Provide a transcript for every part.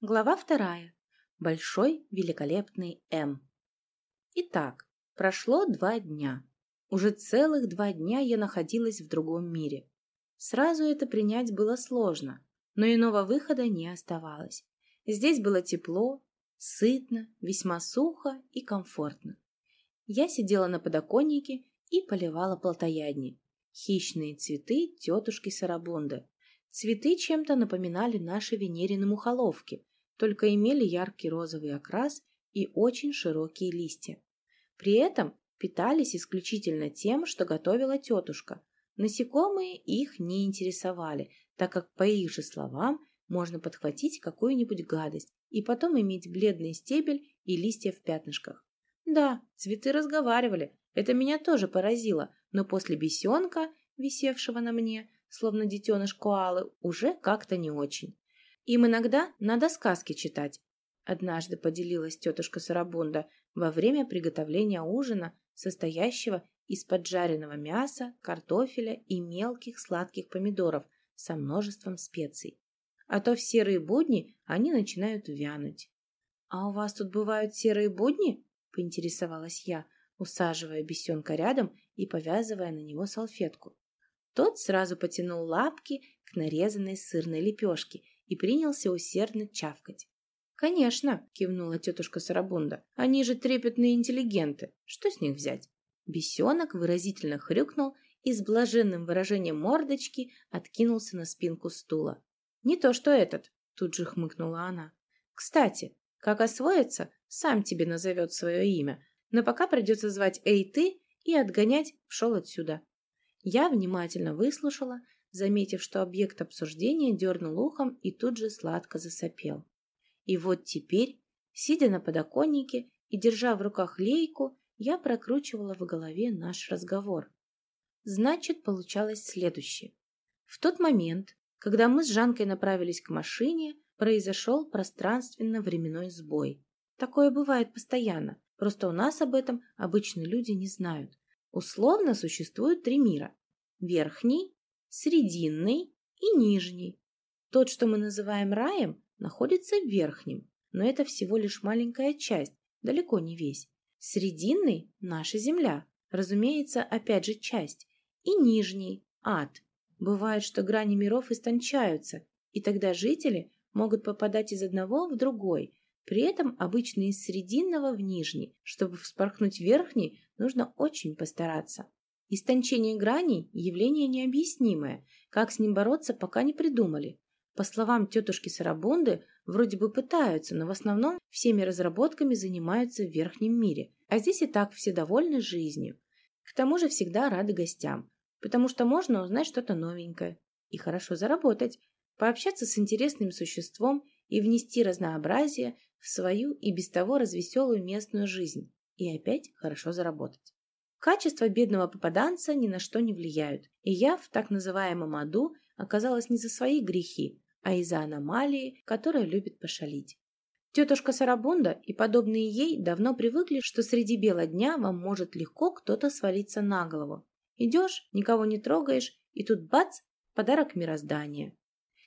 Глава вторая. Большой великолепный М. Итак, прошло два дня. Уже целых два дня я находилась в другом мире. Сразу это принять было сложно, но иного выхода не оставалось. Здесь было тепло, сытно, весьма сухо и комфортно. Я сидела на подоконнике и поливала плотоядни. Хищные цветы тетушки Сарабунды. Цветы чем-то напоминали наши венерины мухоловки, только имели яркий розовый окрас и очень широкие листья. При этом питались исключительно тем, что готовила тетушка. Насекомые их не интересовали, так как, по их же словам, можно подхватить какую-нибудь гадость и потом иметь бледный стебель и листья в пятнышках. Да, цветы разговаривали, это меня тоже поразило, но после бесенка, висевшего на мне, словно детеныш коалы, уже как-то не очень. Им иногда надо сказки читать. Однажды поделилась тетушка Сарабунда во время приготовления ужина, состоящего из поджаренного мяса, картофеля и мелких сладких помидоров со множеством специй. А то в серые будни они начинают вянуть. «А у вас тут бывают серые будни?» – поинтересовалась я, усаживая бесенка рядом и повязывая на него салфетку. Тот сразу потянул лапки к нарезанной сырной лепешке и принялся усердно чавкать. «Конечно», — кивнула тетушка Сарабунда, — «они же трепетные интеллигенты. Что с них взять?» Бесенок выразительно хрюкнул и с блаженным выражением мордочки откинулся на спинку стула. «Не то что этот», — тут же хмыкнула она. «Кстати, как освоится, сам тебе назовет свое имя, но пока придется звать «Эй, ты» и отгонять «Пшел отсюда». Я внимательно выслушала, заметив, что объект обсуждения дернул ухом и тут же сладко засопел. И вот теперь, сидя на подоконнике и держа в руках лейку, я прокручивала в голове наш разговор. Значит, получалось следующее. В тот момент, когда мы с Жанкой направились к машине, произошел пространственно-временной сбой. Такое бывает постоянно, просто у нас об этом обычные люди не знают. Условно существует три мира. Верхний, срединный и нижний. Тот, что мы называем раем, находится в верхнем, но это всего лишь маленькая часть, далеко не весь. Срединный – наша земля, разумеется, опять же часть, и нижний – ад. Бывает, что грани миров истончаются, и тогда жители могут попадать из одного в другой, при этом обычно из срединного в нижний. Чтобы вспорхнуть верхний, нужно очень постараться. Истончение граней – явление необъяснимое. Как с ним бороться, пока не придумали. По словам тетушки Сарабунды, вроде бы пытаются, но в основном всеми разработками занимаются в верхнем мире. А здесь и так все довольны жизнью. К тому же всегда рады гостям, потому что можно узнать что-то новенькое и хорошо заработать, пообщаться с интересным существом и внести разнообразие в свою и без того развеселую местную жизнь и опять хорошо заработать. Качества бедного попаданца ни на что не влияют, и я в так называемом аду оказалась не за свои грехи, а из-за аномалии, которая любит пошалить. Тетушка Сарабунда и подобные ей давно привыкли, что среди бела дня вам может легко кто-то свалиться на голову. Идешь, никого не трогаешь, и тут бац, подарок мироздания.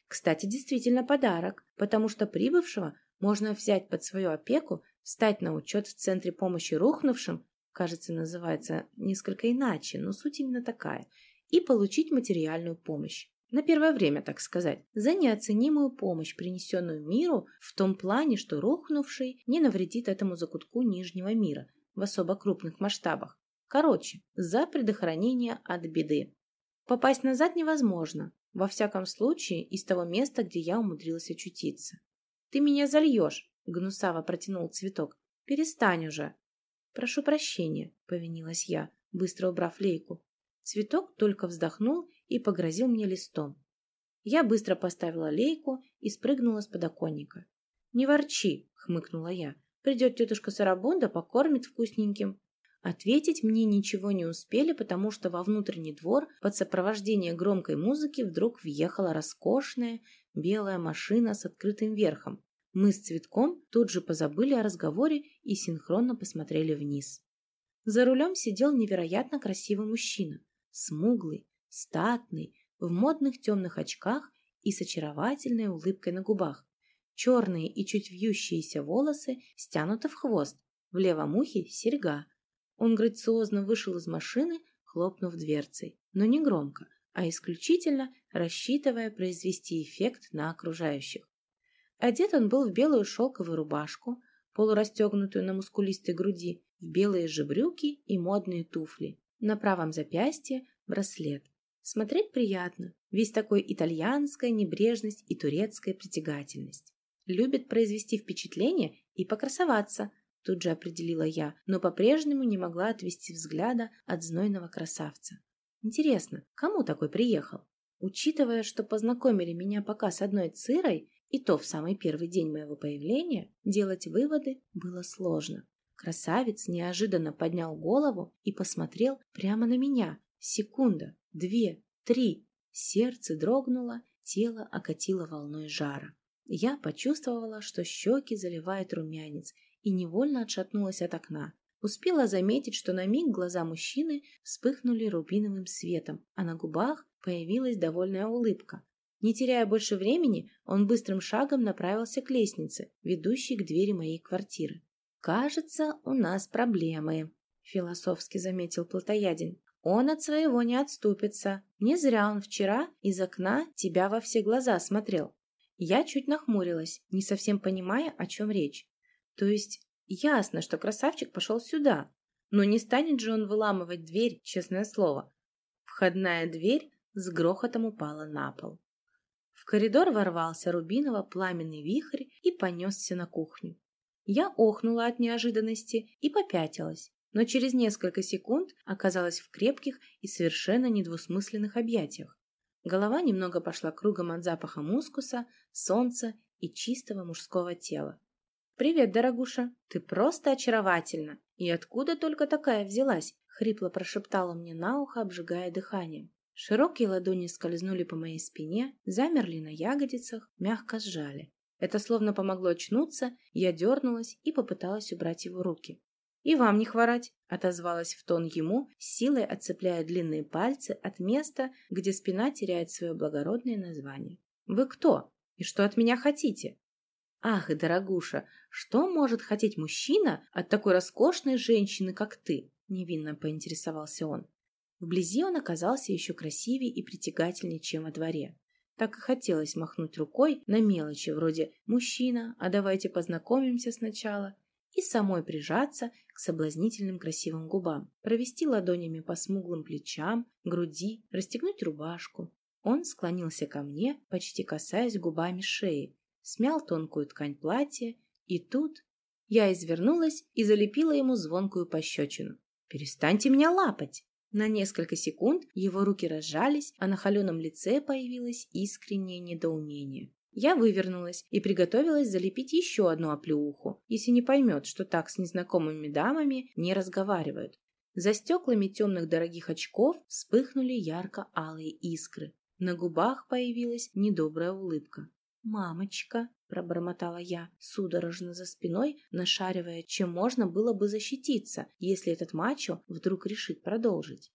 Кстати, действительно подарок, потому что прибывшего можно взять под свою опеку, встать на учет в Центре помощи рухнувшим кажется, называется несколько иначе, но суть именно такая, и получить материальную помощь. На первое время, так сказать, за неоценимую помощь, принесенную миру, в том плане, что рухнувший не навредит этому закутку Нижнего мира в особо крупных масштабах. Короче, за предохранение от беды. Попасть назад невозможно, во всяком случае, из того места, где я умудрилась очутиться. «Ты меня зальешь!» — гнусаво протянул цветок. «Перестань уже!» «Прошу прощения», — повинилась я, быстро убрав лейку. Цветок только вздохнул и погрозил мне листом. Я быстро поставила лейку и спрыгнула с подоконника. «Не ворчи», — хмыкнула я. «Придет тетушка Сарабунда, покормит вкусненьким». Ответить мне ничего не успели, потому что во внутренний двор под сопровождение громкой музыки вдруг въехала роскошная белая машина с открытым верхом. Мы с Цветком тут же позабыли о разговоре и синхронно посмотрели вниз. За рулем сидел невероятно красивый мужчина, смуглый, статный, в модных темных очках и с очаровательной улыбкой на губах. Черные и чуть вьющиеся волосы стянуты в хвост, в левом ухе серьга. Он грациозно вышел из машины, хлопнув дверцей, но не громко, а исключительно рассчитывая произвести эффект на окружающих. Одет он был в белую шелковую рубашку, полурастегнутую на мускулистой груди, в белые же брюки и модные туфли. На правом запястье браслет. Смотреть приятно, весь такой итальянская небрежность и турецкая притягательность. Любит произвести впечатление и покрасоваться, тут же определила я, но по-прежнему не могла отвести взгляда от знойного красавца. Интересно, кому такой приехал? Учитывая, что познакомили меня пока с одной цирой, и то в самый первый день моего появления, делать выводы было сложно. Красавец неожиданно поднял голову и посмотрел прямо на меня. Секунда, две, три. Сердце дрогнуло, тело окатило волной жара. Я почувствовала, что щеки заливает румянец, и невольно отшатнулась от окна. Успела заметить, что на миг глаза мужчины вспыхнули рубиновым светом, а на губах появилась довольная улыбка. Не теряя больше времени, он быстрым шагом направился к лестнице, ведущей к двери моей квартиры. «Кажется, у нас проблемы», — философски заметил Платоядин. «Он от своего не отступится. Не зря он вчера из окна тебя во все глаза смотрел». Я чуть нахмурилась, не совсем понимая, о чем речь. То есть ясно, что красавчик пошел сюда, но не станет же он выламывать дверь, честное слово. Входная дверь с грохотом упала на пол. В коридор ворвался рубиново-пламенный вихрь и понесся на кухню. Я охнула от неожиданности и попятилась, но через несколько секунд оказалась в крепких и совершенно недвусмысленных объятиях. Голова немного пошла кругом от запаха мускуса, солнца и чистого мужского тела. «Привет, дорогуша, ты просто очаровательна! И откуда только такая взялась?» — хрипло прошептала мне на ухо, обжигая дыханием. Широкие ладони скользнули по моей спине, замерли на ягодицах, мягко сжали. Это словно помогло очнуться, я дернулась и попыталась убрать его руки. «И вам не хворать!» — отозвалась в тон ему, силой отцепляя длинные пальцы от места, где спина теряет свое благородное название. «Вы кто? И что от меня хотите?» «Ах, дорогуша, что может хотеть мужчина от такой роскошной женщины, как ты?» – невинно поинтересовался он. Вблизи он оказался еще красивее и притягательнее, чем во дворе. Так и хотелось махнуть рукой на мелочи вроде «мужчина, а давайте познакомимся сначала» и самой прижаться к соблазнительным красивым губам, провести ладонями по смуглым плечам, груди, расстегнуть рубашку. Он склонился ко мне, почти касаясь губами шеи, смял тонкую ткань платья, и тут я извернулась и залепила ему звонкую пощечину. «Перестаньте меня лапать!» На несколько секунд его руки разжались, а на холеном лице появилось искреннее недоумение. Я вывернулась и приготовилась залепить еще одну оплеуху, если не поймет, что так с незнакомыми дамами не разговаривают. За стеклами темных дорогих очков вспыхнули ярко-алые искры. На губах появилась недобрая улыбка. «Мамочка!» – пробормотала я, судорожно за спиной, нашаривая, чем можно было бы защититься, если этот мачо вдруг решит продолжить.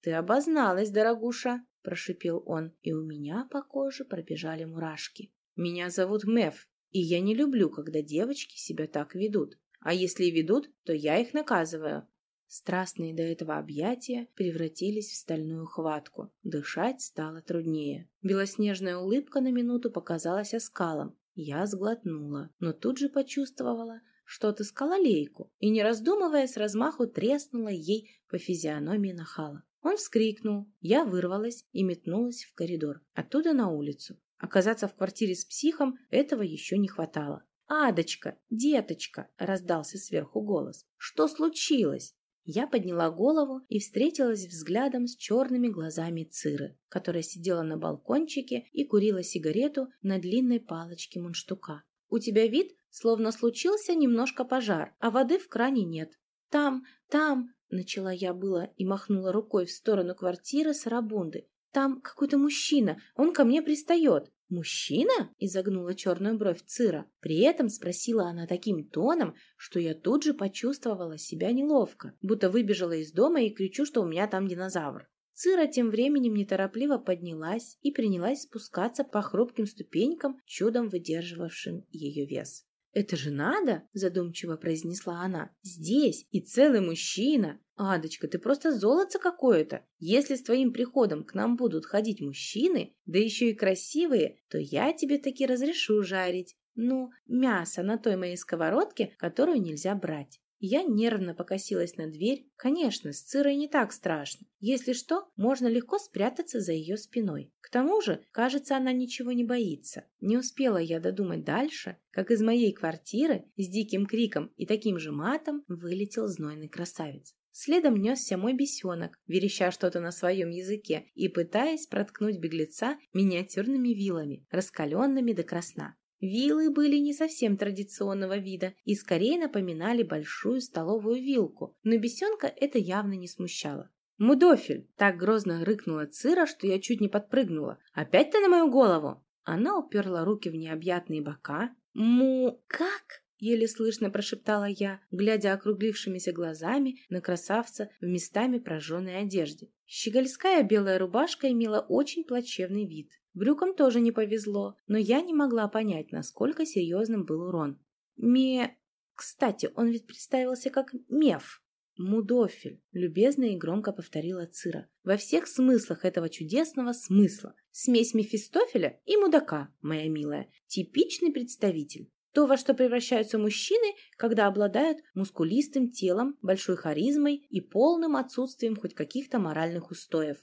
«Ты обозналась, дорогуша!» – прошипел он, и у меня по коже пробежали мурашки. «Меня зовут Меф, и я не люблю, когда девочки себя так ведут. А если ведут, то я их наказываю. Страстные до этого объятия превратились в стальную хватку. Дышать стало труднее. Белоснежная улыбка на минуту показалась оскалом. Я сглотнула, но тут же почувствовала, что отыскала лейку и, не раздумывая, с размаху треснула ей по физиономии нахала. Он вскрикнул, я вырвалась и метнулась в коридор, оттуда на улицу. Оказаться в квартире с психом этого еще не хватало. «Адочка, деточка!» – раздался сверху голос. «Что случилось?» Я подняла голову и встретилась взглядом с черными глазами Циры, которая сидела на балкончике и курила сигарету на длинной палочке мундштука. «У тебя вид, словно случился немножко пожар, а воды в кране нет. Там, там...» — начала я было и махнула рукой в сторону квартиры с Рабунды. «Там какой-то мужчина, он ко мне пристает. «Мужчина?» – изогнула черную бровь Цира. При этом спросила она таким тоном, что я тут же почувствовала себя неловко, будто выбежала из дома и кричу, что у меня там динозавр. Цира тем временем неторопливо поднялась и принялась спускаться по хрупким ступенькам, чудом выдерживавшим ее вес. «Это же надо!» – задумчиво произнесла она. «Здесь и целый мужчина! Адочка, ты просто золото какое-то! Если с твоим приходом к нам будут ходить мужчины, да еще и красивые, то я тебе таки разрешу жарить. Ну, мясо на той моей сковородке, которую нельзя брать. Я нервно покосилась на дверь. Конечно, с Цирой не так страшно. Если что, можно легко спрятаться за ее спиной. К тому же, кажется, она ничего не боится. Не успела я додумать дальше, как из моей квартиры с диким криком и таким же матом вылетел знойный красавец. Следом несся мой бесенок, вереща что-то на своем языке и пытаясь проткнуть беглеца миниатюрными вилами, раскаленными до красна. Вилы были не совсем традиционного вида и скорее напоминали большую столовую вилку, но бесенка это явно не смущало. «Мудофель!» – так грозно рыкнула Цира, что я чуть не подпрыгнула. «Опять ты на мою голову?» Она уперла руки в необъятные бока. «Му... как?» — еле слышно прошептала я, глядя округлившимися глазами на красавца в местами прожженной одежде. Щегольская белая рубашка имела очень плачевный вид. Брюкам тоже не повезло, но я не могла понять, насколько серьезным был урон. Ме... Кстати, он ведь представился как Меф. Мудофель, любезно и громко повторила Цира. Во всех смыслах этого чудесного смысла. Смесь Мефистофеля и мудака, моя милая. Типичный представитель. То, во что превращаются мужчины, когда обладают мускулистым телом, большой харизмой и полным отсутствием хоть каких-то моральных устоев.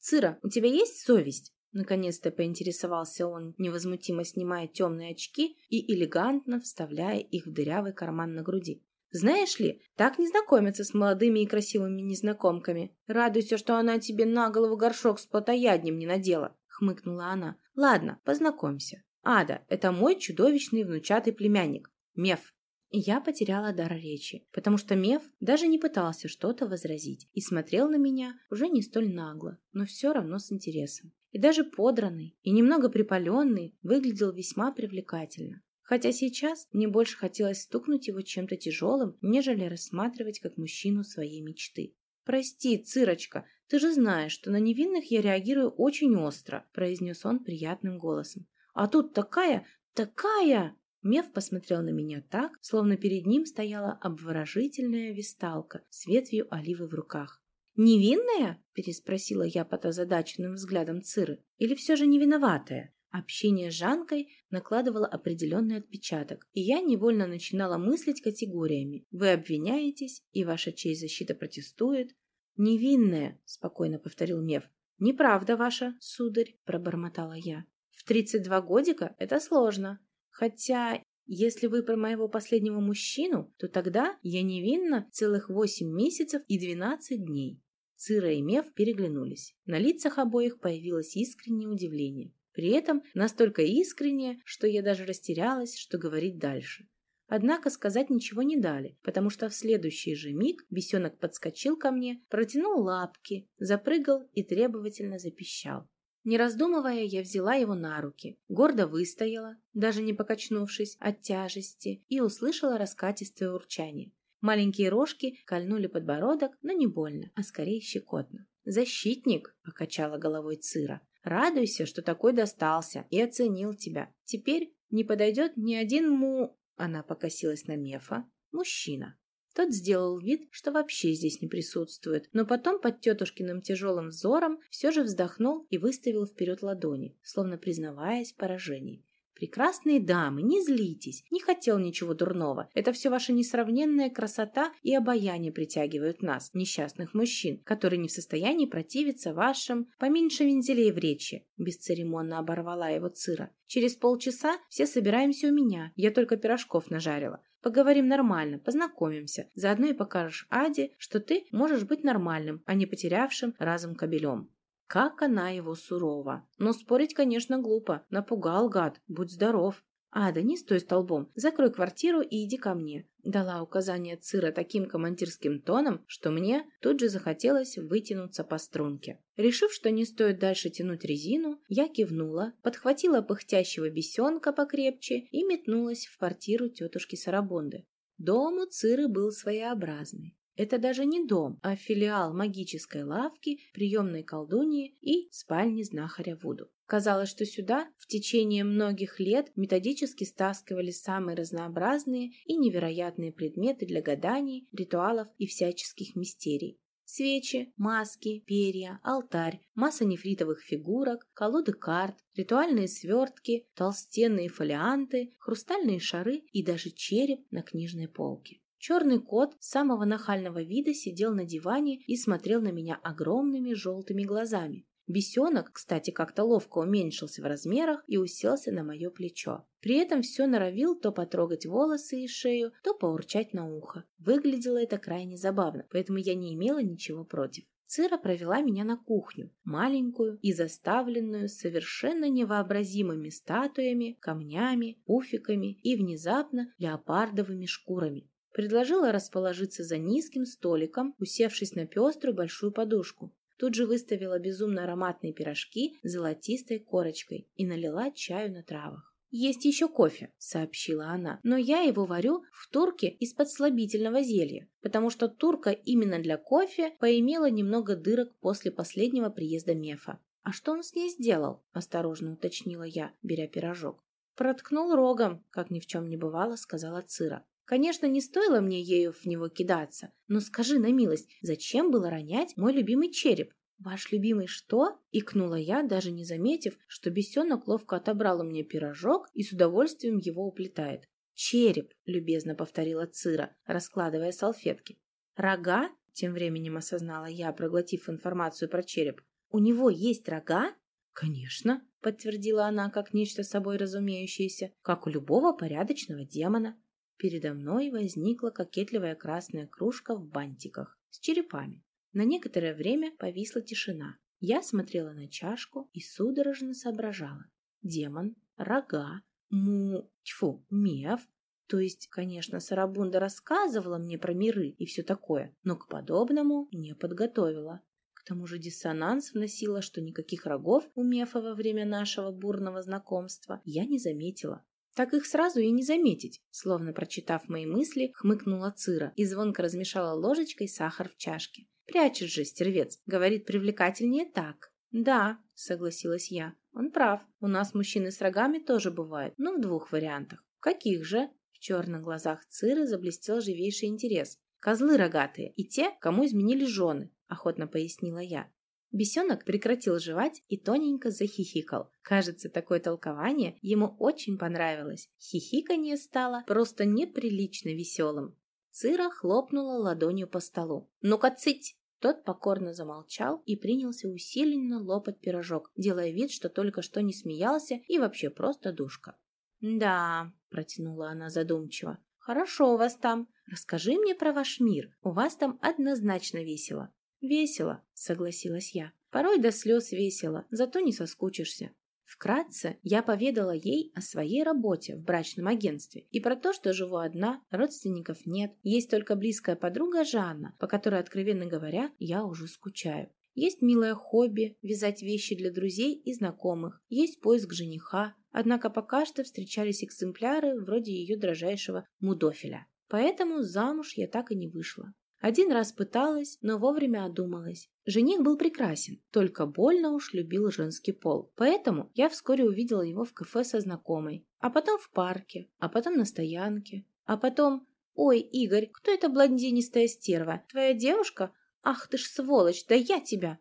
Цира, у тебя есть совесть? Наконец-то поинтересовался он, невозмутимо снимая темные очки и элегантно вставляя их в дырявый карман на груди. «Знаешь ли, так не знакомятся с молодыми и красивыми незнакомками. Радуйся, что она тебе на голову горшок с плотояднем не надела», — хмыкнула она. «Ладно, познакомься. Ада — это мой чудовищный внучатый племянник, Меф». я потеряла дар речи, потому что Меф даже не пытался что-то возразить и смотрел на меня уже не столь нагло, но все равно с интересом и даже подранный, и немного припаленный, выглядел весьма привлекательно. Хотя сейчас мне больше хотелось стукнуть его чем-то тяжелым, нежели рассматривать как мужчину своей мечты. «Прости, Цирочка, ты же знаешь, что на невинных я реагирую очень остро», произнес он приятным голосом. «А тут такая, такая!» Мев посмотрел на меня так, словно перед ним стояла обворожительная висталка с ветвью оливы в руках. «Невинная?» – переспросила я под озадаченным взглядом Циры. «Или все же невиноватая?» Общение с Жанкой накладывало определенный отпечаток, и я невольно начинала мыслить категориями. Вы обвиняетесь, и ваша честь защита протестует. «Невинная», – спокойно повторил Мев. «Неправда ваша, сударь», – пробормотала я. «В тридцать два годика это сложно. Хотя, если вы про моего последнего мужчину, то тогда я невинна целых восемь месяцев и двенадцать дней. Цира и Мев переглянулись. На лицах обоих появилось искреннее удивление. При этом настолько искреннее, что я даже растерялась, что говорить дальше. Однако сказать ничего не дали, потому что в следующий же миг бесенок подскочил ко мне, протянул лапки, запрыгал и требовательно запищал. Не раздумывая, я взяла его на руки, гордо выстояла, даже не покачнувшись от тяжести, и услышала раскатистое урчание. Маленькие рожки кольнули подбородок, но не больно, а скорее щекотно. «Защитник!» — покачала головой Цира. «Радуйся, что такой достался и оценил тебя. Теперь не подойдет ни один му...» Она покосилась на Мефа. «Мужчина». Тот сделал вид, что вообще здесь не присутствует, но потом под тетушкиным тяжелым взором все же вздохнул и выставил вперед ладони, словно признаваясь в поражении. Прекрасные дамы, не злитесь, не хотел ничего дурного. Это все ваша несравненная красота и обаяние притягивают нас, несчастных мужчин, которые не в состоянии противиться вашим поменьше вензелей в речи. Бесцеремонно оборвала его Цира. Через полчаса все собираемся у меня, я только пирожков нажарила. Поговорим нормально, познакомимся. Заодно и покажешь Аде, что ты можешь быть нормальным, а не потерявшим разум кобелем. Как она его сурова. Но спорить, конечно, глупо. Напугал гад. Будь здоров. «Ада, не стой столбом, закрой квартиру и иди ко мне», дала указание Цира таким командирским тоном, что мне тут же захотелось вытянуться по струнке. Решив, что не стоит дальше тянуть резину, я кивнула, подхватила пыхтящего бесенка покрепче и метнулась в квартиру тетушки Сарабонды. Дом у Циры был своеобразный. Это даже не дом, а филиал магической лавки, приемной колдуньи и спальни знахаря Вуду. Казалось, что сюда в течение многих лет методически стаскивали самые разнообразные и невероятные предметы для гаданий, ритуалов и всяческих мистерий. Свечи, маски, перья, алтарь, масса нефритовых фигурок, колоды карт, ритуальные свертки, толстенные фолианты, хрустальные шары и даже череп на книжной полке. Черный кот самого нахального вида сидел на диване и смотрел на меня огромными желтыми глазами. Бесенок, кстати, как-то ловко уменьшился в размерах и уселся на мое плечо. При этом все норовил то потрогать волосы и шею, то поурчать на ухо. Выглядело это крайне забавно, поэтому я не имела ничего против. Цира провела меня на кухню, маленькую и заставленную совершенно невообразимыми статуями, камнями, пуфиками и внезапно леопардовыми шкурами. Предложила расположиться за низким столиком, усевшись на пеструю большую подушку. Тут же выставила безумно ароматные пирожки с золотистой корочкой и налила чаю на травах. «Есть еще кофе», — сообщила она, «но я его варю в турке из-под слабительного зелья, потому что турка именно для кофе поимела немного дырок после последнего приезда Мефа». «А что он с ней сделал?» — осторожно уточнила я, беря пирожок. «Проткнул рогом», — как ни в чем не бывало, сказала Цира. Конечно, не стоило мне ею в него кидаться, но скажи на милость, зачем было ронять мой любимый череп? «Ваш любимый что?» – икнула я, даже не заметив, что бесенок ловко отобрал у меня пирожок и с удовольствием его уплетает. «Череп», – любезно повторила Цира, раскладывая салфетки. «Рога?» – тем временем осознала я, проглотив информацию про череп. «У него есть рога?» «Конечно», – подтвердила она, как нечто собой разумеющееся, как у любого порядочного демона. Передо мной возникла кокетливая красная кружка в бантиках с черепами. На некоторое время повисла тишина. Я смотрела на чашку и судорожно соображала. Демон, рога, му... тьфу, мев. То есть, конечно, Сарабунда рассказывала мне про миры и все такое, но к подобному не подготовила. К тому же диссонанс вносила, что никаких рогов у Мефа во время нашего бурного знакомства я не заметила. Так их сразу и не заметить. Словно прочитав мои мысли, хмыкнула Цира и звонко размешала ложечкой сахар в чашке. Прячет же, стервец. Говорит, привлекательнее так. Да, согласилась я. Он прав. У нас мужчины с рогами тоже бывают, но в двух вариантах. В каких же? В черных глазах Циры заблестел живейший интерес. Козлы рогатые и те, кому изменили жены, охотно пояснила я. Бесенок прекратил жевать и тоненько захихикал. Кажется, такое толкование ему очень понравилось. Хихиканье стало просто неприлично веселым. Цира хлопнула ладонью по столу. «Ну-ка, цыть!» Тот покорно замолчал и принялся усиленно лопать пирожок, делая вид, что только что не смеялся и вообще просто душка. «Да», — протянула она задумчиво, — «хорошо у вас там. Расскажи мне про ваш мир. У вас там однозначно весело. «Весело», — согласилась я. «Порой до слез весело, зато не соскучишься». Вкратце я поведала ей о своей работе в брачном агентстве и про то, что живу одна, родственников нет, есть только близкая подруга Жанна, по которой, откровенно говоря, я уже скучаю. Есть милое хобби – вязать вещи для друзей и знакомых. Есть поиск жениха, однако пока что встречались экземпляры вроде ее дрожайшего мудофиля. Поэтому замуж я так и не вышла. Один раз пыталась, но вовремя одумалась. Жених был прекрасен, только больно уж любил женский пол. Поэтому я вскоре увидела его в кафе со знакомой. А потом в парке, а потом на стоянке. А потом... «Ой, Игорь, кто эта блондинистая стерва? Твоя девушка? Ах ты ж сволочь, да я тебя!»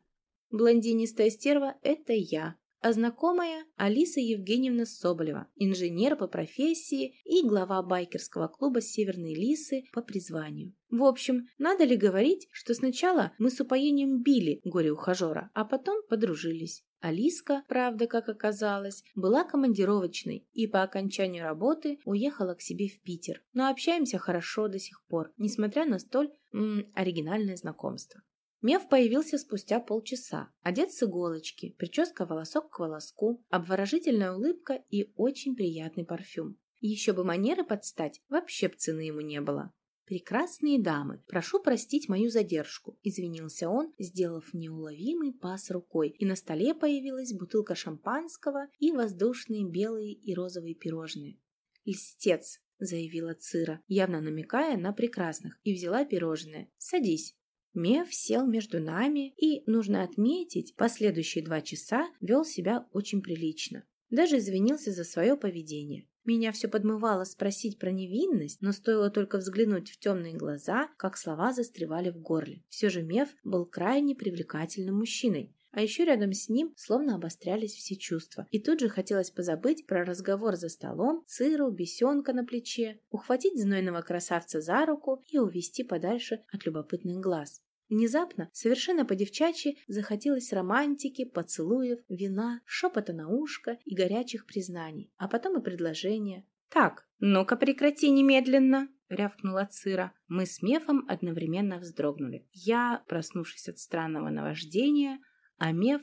Блондинистая стерва – это я а знакомая Алиса Евгеньевна Соболева, инженер по профессии и глава байкерского клуба «Северные лисы» по призванию. В общем, надо ли говорить, что сначала мы с упоением били горе-ухажера, а потом подружились. Алиска, правда, как оказалось, была командировочной и по окончанию работы уехала к себе в Питер. Но общаемся хорошо до сих пор, несмотря на столь м оригинальное знакомство. Мев появился спустя полчаса, одет с иголочки, прическа волосок к волоску, обворожительная улыбка и очень приятный парфюм. Еще бы манеры подстать, вообще б цены ему не было. «Прекрасные дамы, прошу простить мою задержку», – извинился он, сделав неуловимый пас рукой, и на столе появилась бутылка шампанского и воздушные белые и розовые пирожные. «Льстец!» заявила Цира, явно намекая на прекрасных, и взяла пирожное. «Садись». Мев сел между нами и, нужно отметить, последующие два часа вел себя очень прилично. Даже извинился за свое поведение. Меня все подмывало спросить про невинность, но стоило только взглянуть в темные глаза, как слова застревали в горле. Все же Мев был крайне привлекательным мужчиной. А еще рядом с ним словно обострялись все чувства. И тут же хотелось позабыть про разговор за столом, сыру, бесенка на плече, ухватить знойного красавца за руку и увести подальше от любопытных глаз. Внезапно, совершенно по-девчачьи, захотелось романтики, поцелуев, вина, шепота на ушко и горячих признаний, а потом и предложения. «Так, ну-ка прекрати немедленно!» — рявкнула Цира. Мы с Мефом одновременно вздрогнули. Я, проснувшись от странного наваждения, а Меф...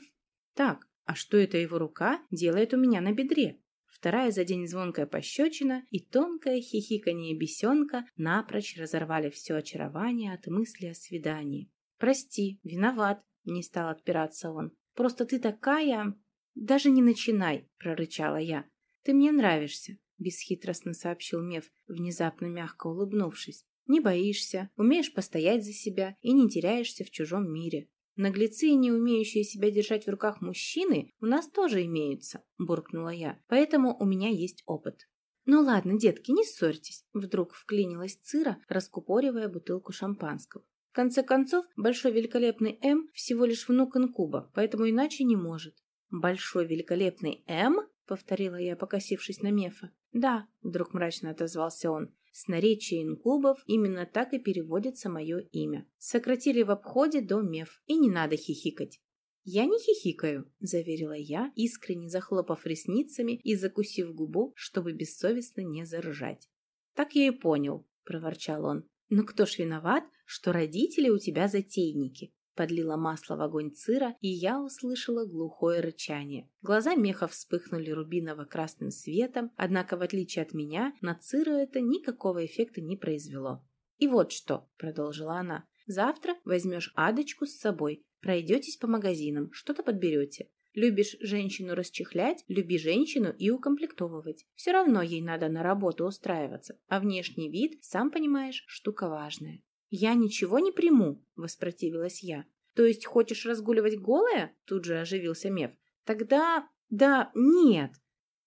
Так, а что это его рука делает у меня на бедре? Вторая за день звонкая пощечина и тонкое хихиканье бесенка напрочь разорвали все очарование от мысли о свидании. «Прости, виноват», — не стал отпираться он. «Просто ты такая...» «Даже не начинай», — прорычала я. «Ты мне нравишься», — бесхитростно сообщил Мев, внезапно мягко улыбнувшись. «Не боишься, умеешь постоять за себя и не теряешься в чужом мире. Наглецы и не умеющие себя держать в руках мужчины у нас тоже имеются», — буркнула я. «Поэтому у меня есть опыт». «Ну ладно, детки, не ссорьтесь», — вдруг вклинилась Цира, раскупоривая бутылку шампанского. В конце концов, большой великолепный М всего лишь внук инкуба, поэтому иначе не может. «Большой великолепный М?» — повторила я, покосившись на Мефа. «Да», — вдруг мрачно отозвался он. «С наречия инкубов именно так и переводится мое имя. Сократили в обходе до Меф, и не надо хихикать». «Я не хихикаю», — заверила я, искренне захлопав ресницами и закусив губу, чтобы бессовестно не заржать. «Так я и понял», — проворчал он. «Но кто ж виноват, что родители у тебя затейники?» Подлила масло в огонь цира, и я услышала глухое рычание. Глаза меха вспыхнули рубиново-красным светом, однако, в отличие от меня, на циру это никакого эффекта не произвело. «И вот что», — продолжила она, — «завтра возьмешь Адочку с собой, пройдетесь по магазинам, что-то подберете. Любишь женщину расчехлять, люби женщину и укомплектовывать. Все равно ей надо на работу устраиваться, а внешний вид, сам понимаешь, штука важная. «Я ничего не приму», — воспротивилась я. «То есть хочешь разгуливать голая?» — тут же оживился Мев. «Тогда... да... нет!»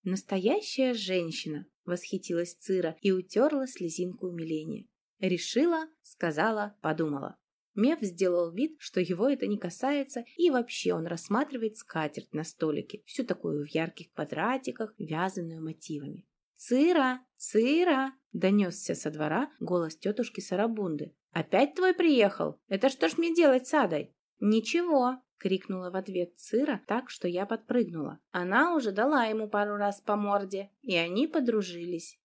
«Настоящая женщина!» — восхитилась Цира и утерла слезинку умиления. Решила, сказала, подумала. Мев сделал вид, что его это не касается, и вообще он рассматривает скатерть на столике, всю такую в ярких квадратиках, вязаную мотивами. «Цира! Цира!» — донесся со двора голос тетушки Сарабунды. «Опять твой приехал? Это что ж мне делать с Адой?» «Ничего!» — крикнула в ответ Цира так, что я подпрыгнула. Она уже дала ему пару раз по морде, и они подружились.